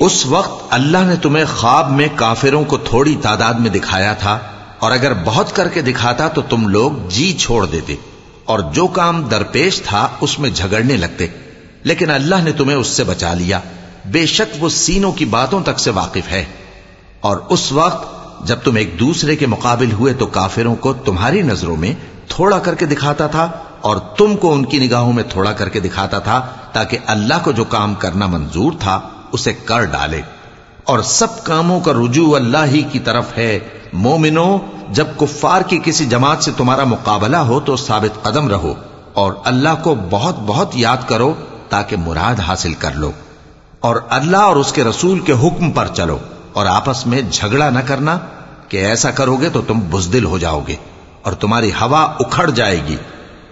उस वक्त अल्लाह ने तुम्हें ख्वाब में काफिरों को थोड़ी तादाद में दिखाया था और अगर बहुत करके दिखाता तो तुम लोग जी छोड़ देते और जो काम दरपेश था उसमें झगड़ने लगते लेकिन अल्लाह ने तुम्हें उससे बचा लिया बेशक वो सीनों की बातों तक से वाकिफ है और उस वक्त जब तुम एक दूसरे के मुकाबिल हुए तो काफिरों को तुम्हारी नज़रों में थोड़ा करके दिखाता था और तुमको उनकी निगाहों में थोड़ा करके दिखाता था ताकि अल्लाह को जो काम करना मंजूर था, उसे कर डाले। और सब कामों का रुजू अल्लाह ही की तरफ़ है। मोमिनो, जब कुफ्फार की किसी जमात से तुम्हारा मुकाबला हो तो साबित कदम रहो और अल्लाह को बहुत बहुत याद करो ताकि मुराद हासिल कर लो और अल्लाह और उसके रसूल के हुक्म पर चलो। और आपस में झगड़ा न करना कि ऐसा करोगे तो तुम बुजदिल हो जाओगे और तुम्हारी हवा उखड़ जाएगी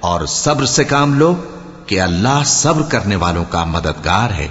और सब्र से काम लो कि अल्लाह सब्र करने वालों का मददगार है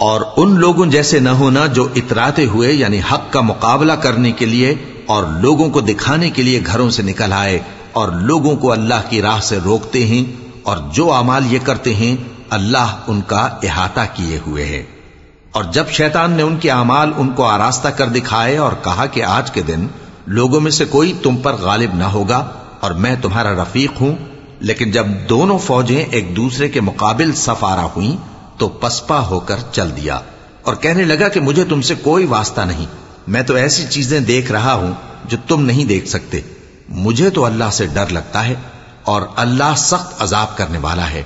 और उन लोगों जैसे न होना जो इतराते हुए, यानी हक का मुकाबला करने के लिए और लोगों को दिखाने के लिए घरों से निकल आए और लोगों को अल्लाह की राह से रोकते हैं और जो अमाल ये करते हैं, अल्लाह उनका इहाता किए हुए है। और जब शैतान ने उनके अमाल उनको आरास्ता कर दिखाए और कहा कि आज के दिन लोगों में से कोई तुम पर गालिब ना होगा और मैं तुम्हारा रफीक हूँ, लेकिन जब दोनों फौजें एक दूसरे के मुकाबिल सफारा हुई तो पसपा होकर चल दिया और कहने लगा कि मुझे तुमसे कोई वास्ता नहीं मैं तो ऐसी चीजें देख रहा हूं जो तुम नहीं देख सकते मुझे तो अल्लाह से डर लगता है और अल्लाह सख्त अजाब करने वाला है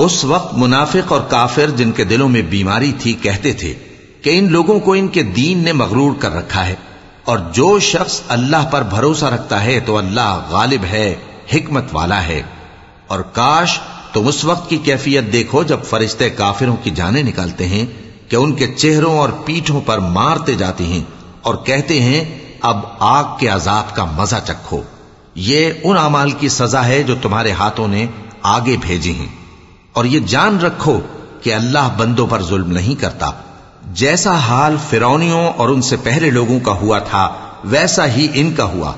उस वक्त मुनाफिक और काफिर जिनके दिलों में बीमारी थी कहते थे कि इन लोगों को इनके दीन ने मगरूर कर रखा है और जो शख्स अल्लाह पर भरोसा रखता है तो अल्लाह गालिब है हिकमत वाला है और काश तुम उस वक्त की कैफियत देखो जब फरिश्ते काफिरों की जाने निकालते हैं कि उनके चेहरों और पीठों पर मारते जाते हैं और कहते हैं, अब आग के अजाब का मज़ा चखो। ये उन अमाल की सजा है जो तुम्हारे हाथों ने आगे भेजी हैं। और ये जान रखो कि अल्लाह बंदों पर जुल्म नहीं करता। जैसा हाल फिरौनियों और उनसे पहले लोगों का हुआ था, वैसा ही इनका हुआ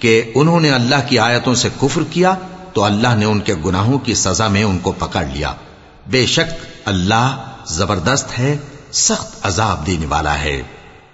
कि उन्होंने अल्लाह की आयतों से कुफर किया तो अल्लाह ने उनके गुनाहों की सजा में उनको पकड़ लिया बेशक अल्लाह जबरदस्त है सख्त अजाब देने वाला है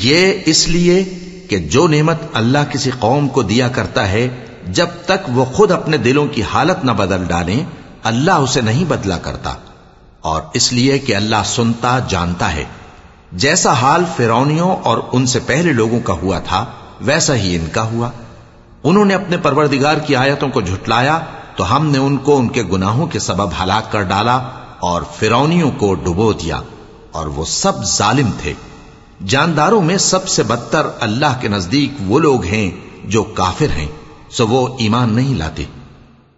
ये इसलिए कि जो नेमत अल्लाह किसी कौम को दिया करता है, जब तक वो खुद अपने दिलों की हालत न बदल डाले, अल्लाह उसे नहीं बदला करता। और इसलिए कि अल्लाह सुनता, जानता है। जैसा हाल फिरौनियों और उनसे पहले लोगों का हुआ था, वैसा ही इनका हुआ। उन्होंने अपने परवरदिगार की आयतों को झुटलाया तो हमने उनको उनके गुनाहों के सबब हलाक कर डाला और फिरौनियों को डुबो दिया, और वो सब जालिम थे। जानदारों में सबसे बदतर अल्लाह के नजदीक वो लोग हैं जो काफिर हैं सो वो ईमान नहीं लाते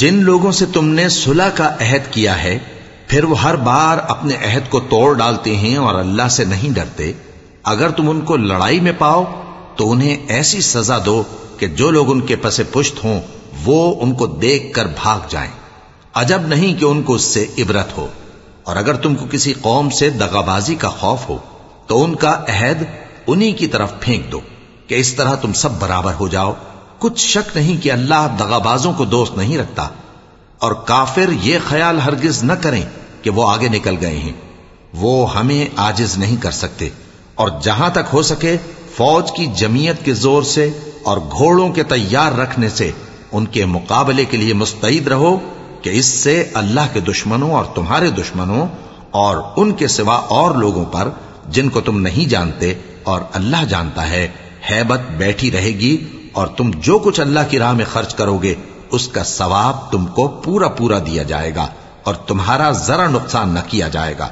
जिन लोगों से तुमने सुलह का अहद किया है फिर वो हर बार अपने अहद को तोड़ डालते हैं और अल्लाह से नहीं डरते। अगर तुम उनको लड़ाई में पाओ तो उन्हें ऐसी सजा दो कि जो लोग उनके पसे पुष्ट हों, वो उनको देख कर भाग जाएँ। अजब नहीं कि उनको उससे इबरत हो। और अगर तुमको किसी कौम से दगाबाजी का खौफ हो तो उनका अहद उन्हीं की तरफ़ फेंक दो कि इस तरह तुम सब बराबर हो जाओ। कुछ शक नहीं कि अल्लाह दगाबाजों को दोस्त नहीं रखता। और काफिर ये ख्याल हरगिज न करें कि वो आगे निकल गए हैं। वो हमें आजिज नहीं कर सकते। और जहाँ तक हो सके, फौज की जमीयत के ज़ोर से और घोड़ों के तैयार रखने से उनके मुकाबले के लिए मुस्तैद रहो कि इससे अल्लाह के दुश्मनों और तुम्हारे दुश्मनों और उनके सिवा और लोगों पर, जिनको तुम नहीं जानते और अल्लाह जानता है, हैबत बैठी रहेगी और तुम जो कुछ अल्लाह की राह में खर्च करोगे, उसका सवाब तुमको पूरा पूरा दिया जाएगा। और तुम्हारा जरा नुकसान न किया जाएगा।